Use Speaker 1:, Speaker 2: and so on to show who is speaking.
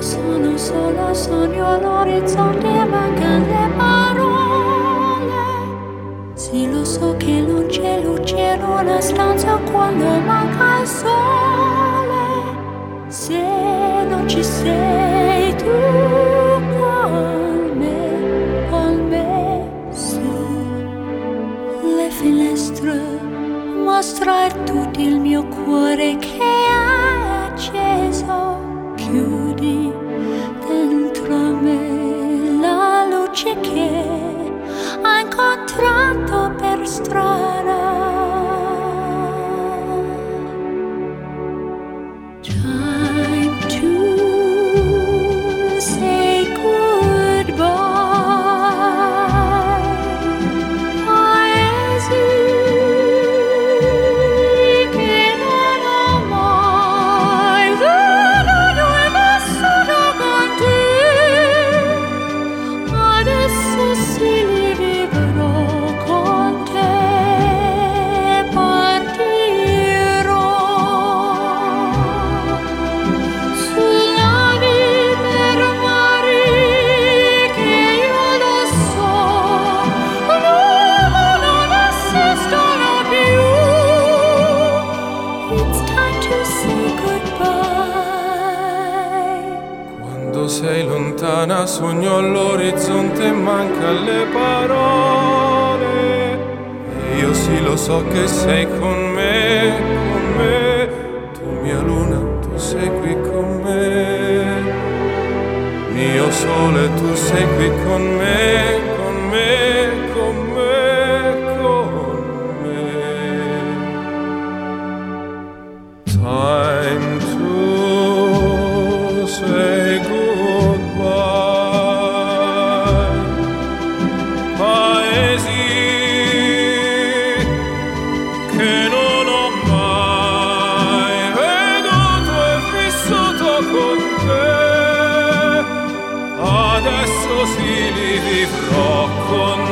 Speaker 1: Sono solo sogno all'orizzonte e mancano le parole. Sì, lo so che non c'è luce in una stanza quando manca il sole. Se non ci sei tu con me, con me su le finestre mostra tutto il mio cuore che è acceso chiuso. Chiudi dentro me la luce che ha incontrato per strada.
Speaker 2: sei lontana, sogno all'orizzonte manca le parole. Io sì lo so che sei con me, con me, tu mia luna, tu sei qui con me. Mio sole, tu sei qui con me, con me, con me, con me. Time 过。